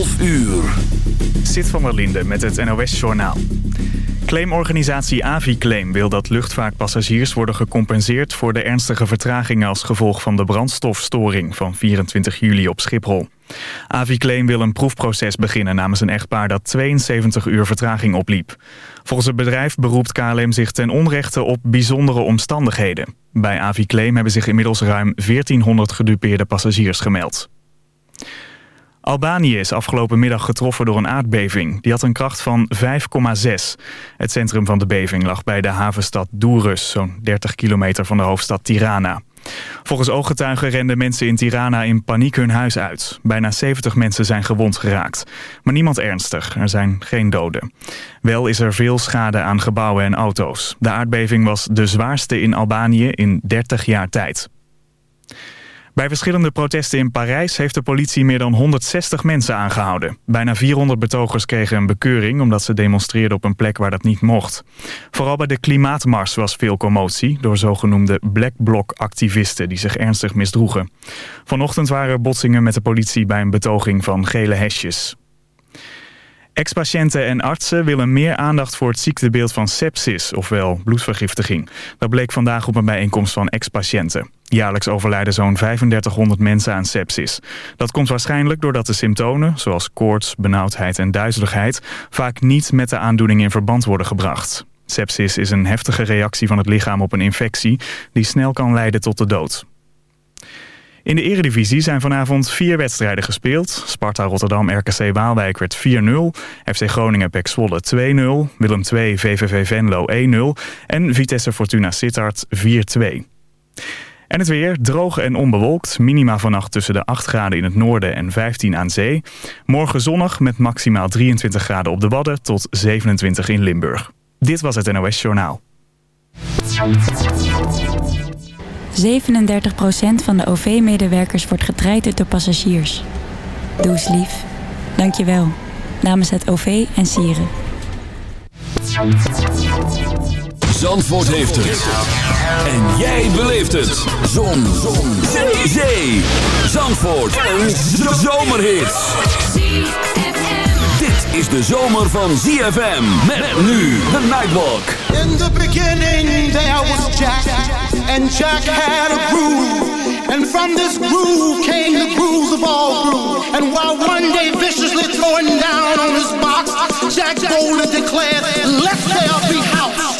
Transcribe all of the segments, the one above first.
12 uur. Zit van der Linde met het NOS-journaal. Claimorganisatie Aviclaim wil dat luchtvaartpassagiers worden gecompenseerd... voor de ernstige vertragingen als gevolg van de brandstofstoring van 24 juli op Schiphol. Aviclaim wil een proefproces beginnen namens een echtpaar dat 72 uur vertraging opliep. Volgens het bedrijf beroept KLM zich ten onrechte op bijzondere omstandigheden. Bij Aviclaim hebben zich inmiddels ruim 1400 gedupeerde passagiers gemeld. Albanië is afgelopen middag getroffen door een aardbeving. Die had een kracht van 5,6. Het centrum van de beving lag bij de havenstad Dourus, zo'n 30 kilometer van de hoofdstad Tirana. Volgens ooggetuigen renden mensen in Tirana in paniek hun huis uit. Bijna 70 mensen zijn gewond geraakt. Maar niemand ernstig, er zijn geen doden. Wel is er veel schade aan gebouwen en auto's. De aardbeving was de zwaarste in Albanië in 30 jaar tijd. Bij verschillende protesten in Parijs heeft de politie meer dan 160 mensen aangehouden. Bijna 400 betogers kregen een bekeuring omdat ze demonstreerden op een plek waar dat niet mocht. Vooral bij de klimaatmars was veel commotie door zogenoemde black bloc activisten die zich ernstig misdroegen. Vanochtend waren botsingen met de politie bij een betoging van gele hesjes. Ex-patiënten en artsen willen meer aandacht voor het ziektebeeld van sepsis, ofwel bloedvergiftiging. Dat bleek vandaag op een bijeenkomst van ex-patiënten. Jaarlijks overlijden zo'n 3500 mensen aan sepsis. Dat komt waarschijnlijk doordat de symptomen, zoals koorts, benauwdheid en duizeligheid, vaak niet met de aandoening in verband worden gebracht. Sepsis is een heftige reactie van het lichaam op een infectie die snel kan leiden tot de dood. In de eredivisie zijn vanavond vier wedstrijden gespeeld. Sparta Rotterdam RKC Waalwijk werd 4-0. FC Groningen Pek Zwolle 2-0. Willem II VVV Venlo 1-0. En Vitesse Fortuna Sittard 4-2. En het weer, droog en onbewolkt. Minima vannacht tussen de 8 graden in het noorden en 15 aan zee. Morgen zonnig met maximaal 23 graden op de Wadden tot 27 in Limburg. Dit was het NOS Journaal. 37% van de OV-medewerkers wordt getraind door passagiers. Doe lief. Dank je wel. Namens het OV en Sieren. Zandvoort heeft het. En jij beleeft het. Zon. Zon. Zee. Zee. Zandvoort. Een zomerhit. Dit is de zomer van ZFM. Met nu de Nightwalk. In the beginning there was Jack. And Jack had a groove. And from this groove came the grooves of all grooves. And while one day viciously throwing down on his box, Jack boldly declared, let there be house.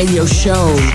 Radio Show.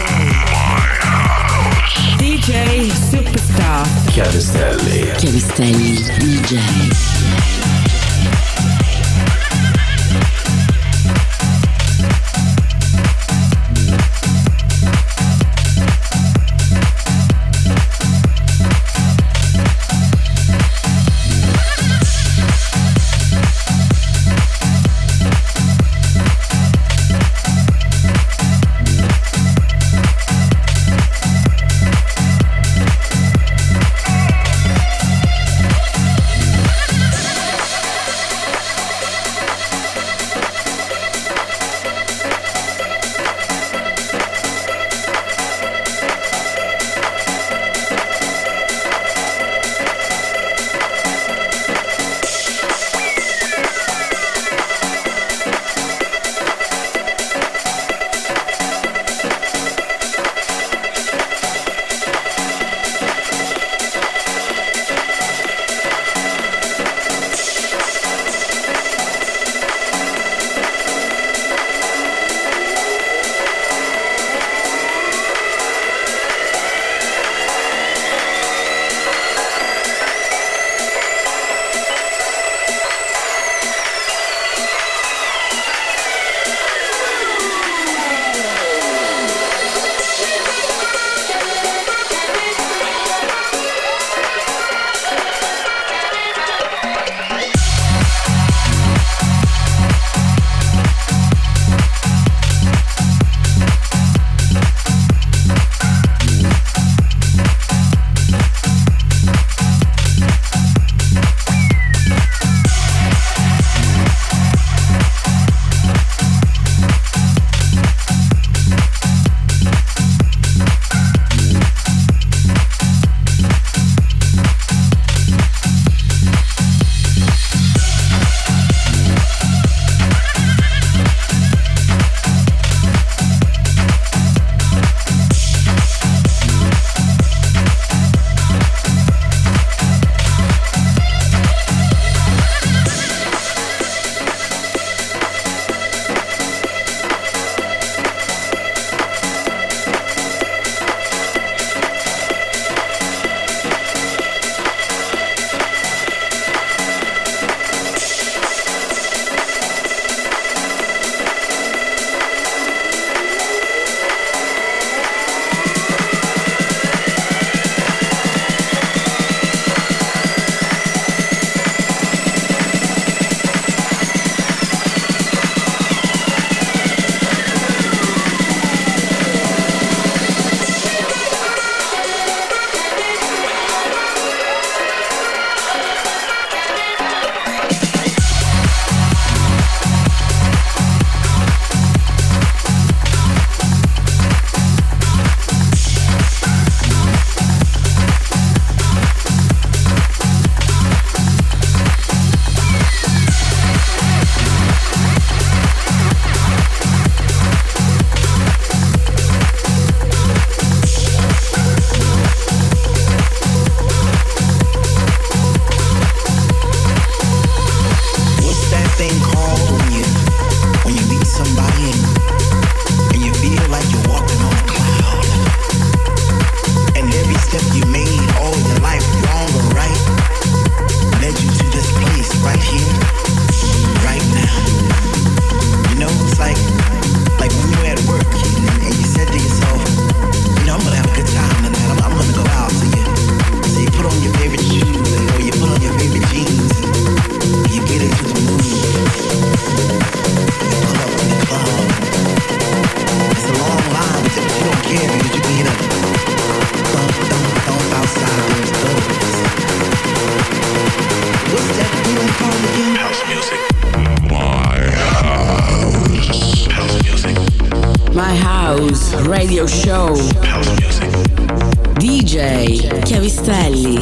Radio Show. DJ Chiavistelli.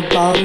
your.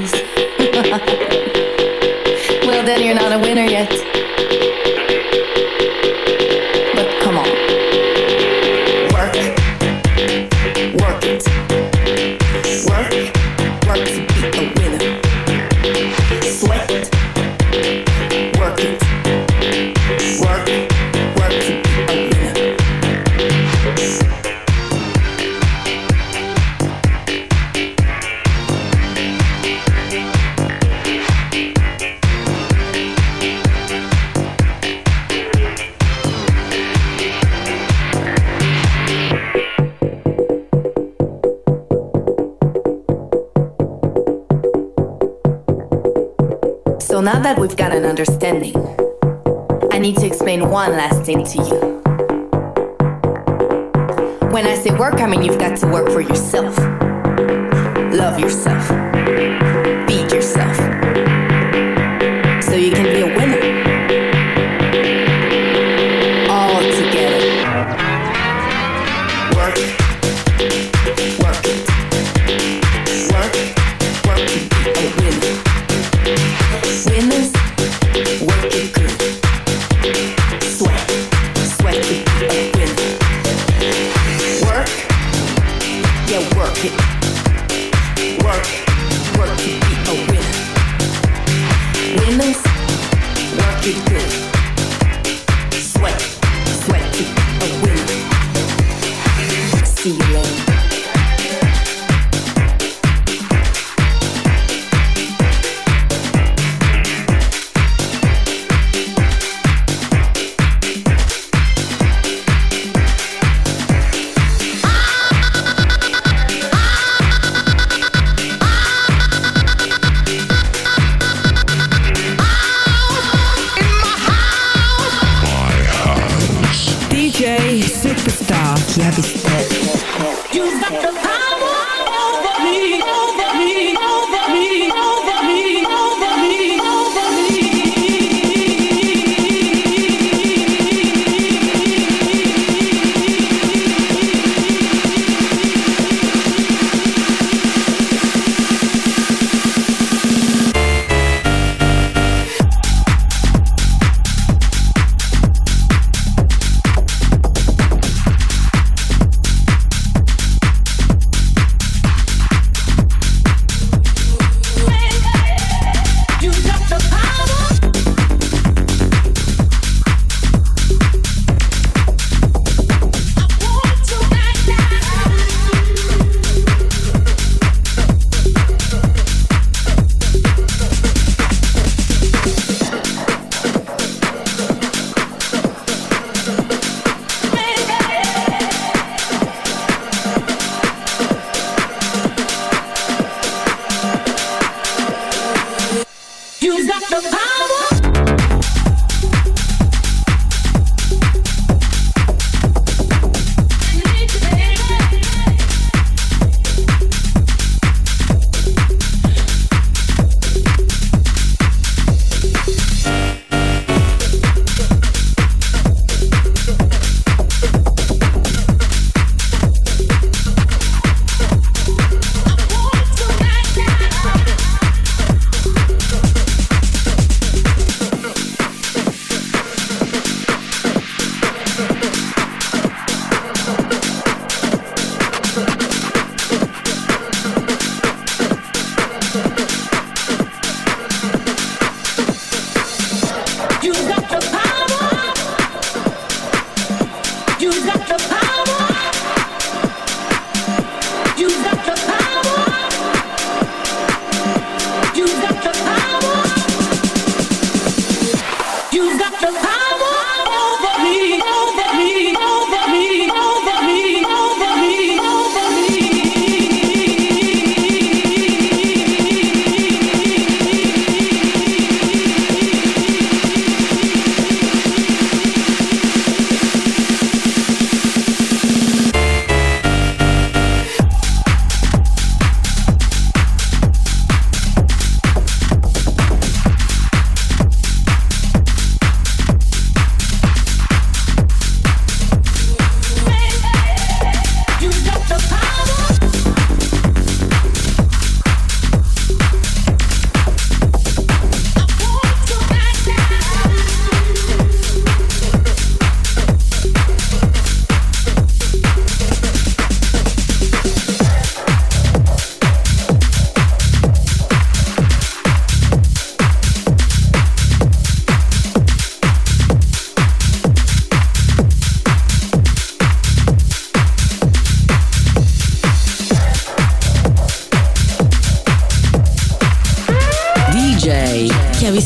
Keep it.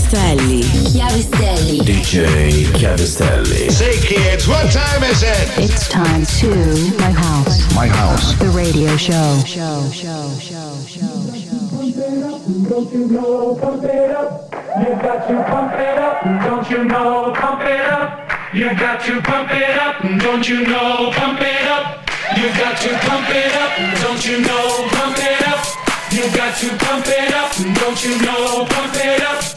Chiavistelli. Chiavistelli. DJ Chiavistelli. Say kids, what time is it? It's time to My House. My House. The radio show. Show, show, show, show, show. Don't you know, pump it up. You got to pump it up. Don't you know, pump it up. You got to pump it up. Don't you know, pump it up. You got to pump it up. Don't you know, pump it up. You got to pump it up, don't you know? Pump it up.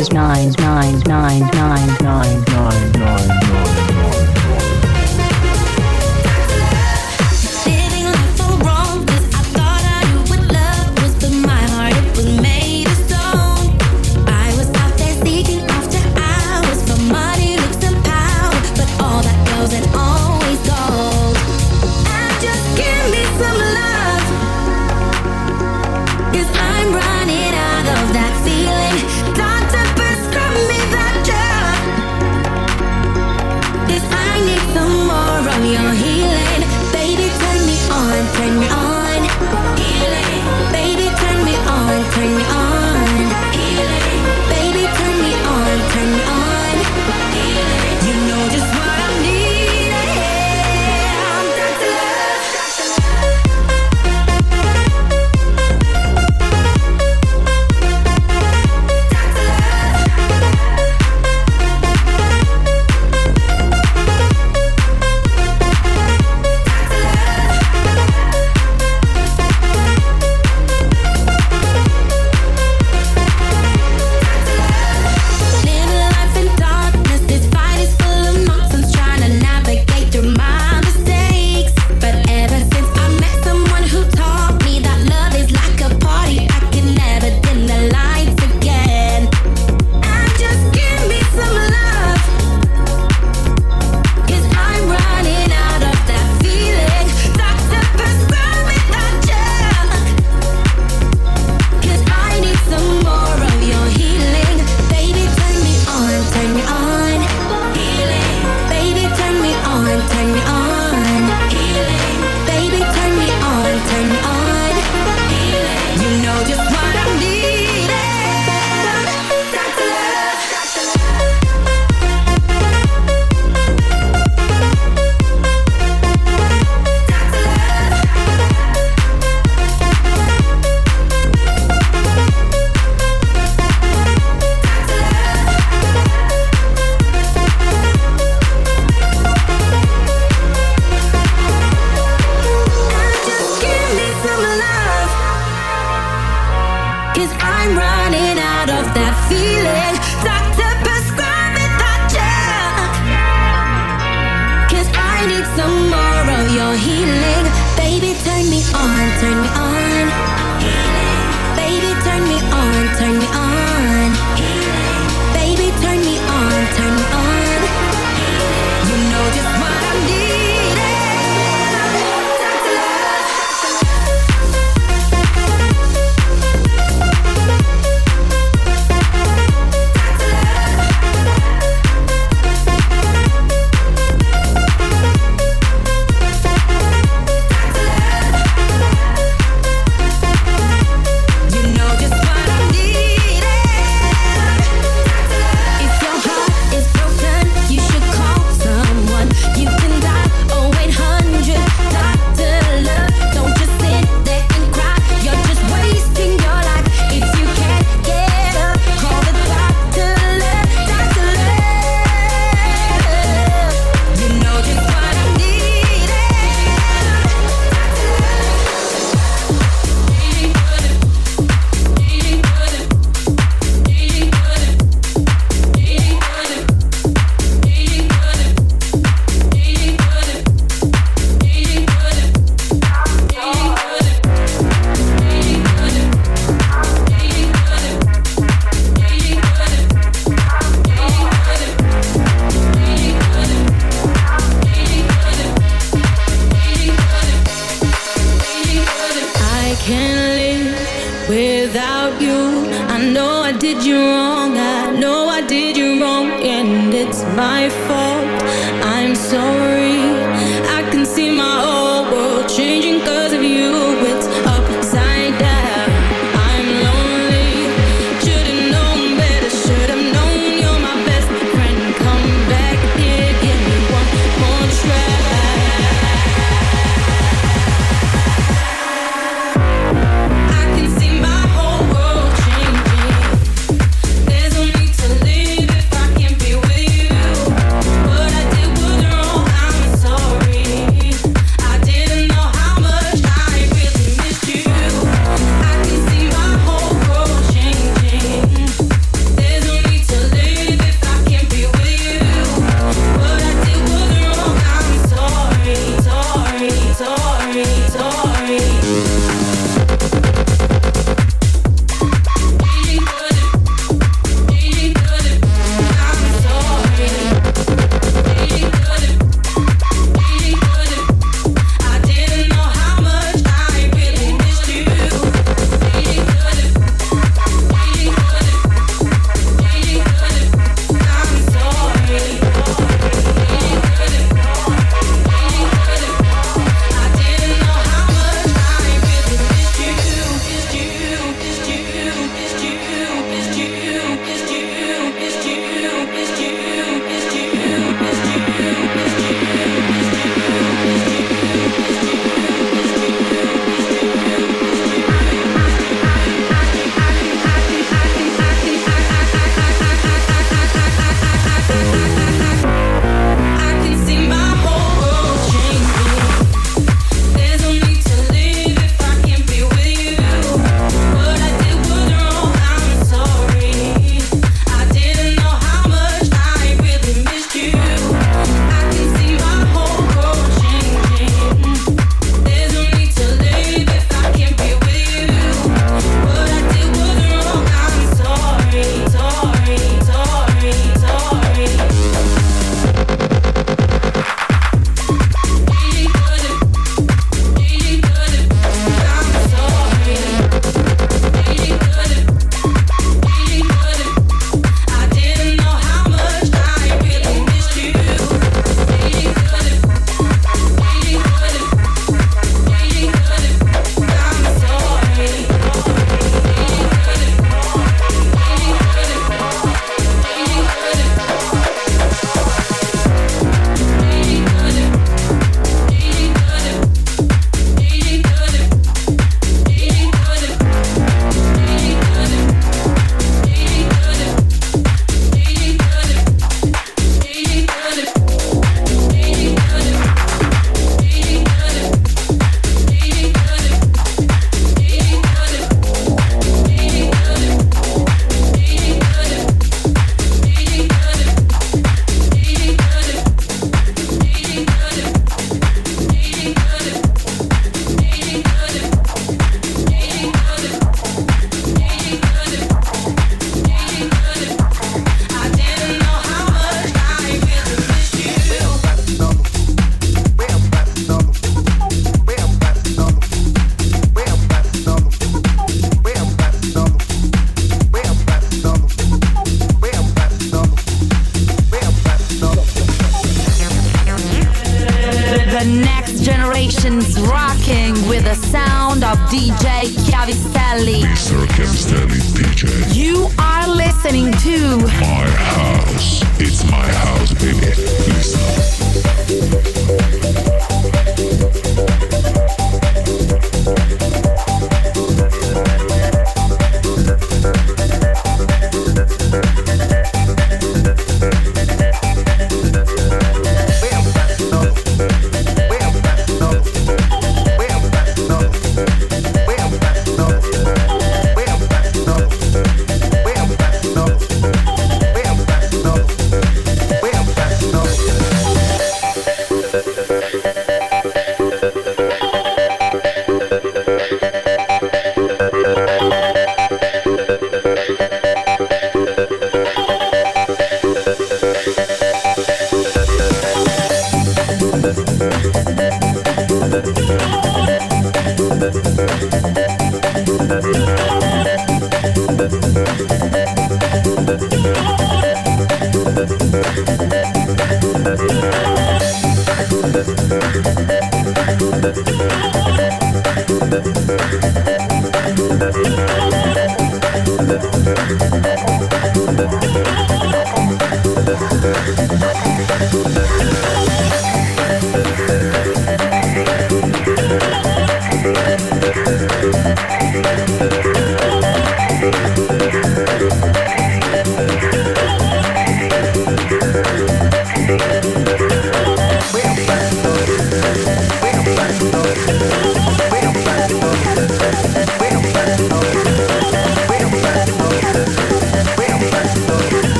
is 9's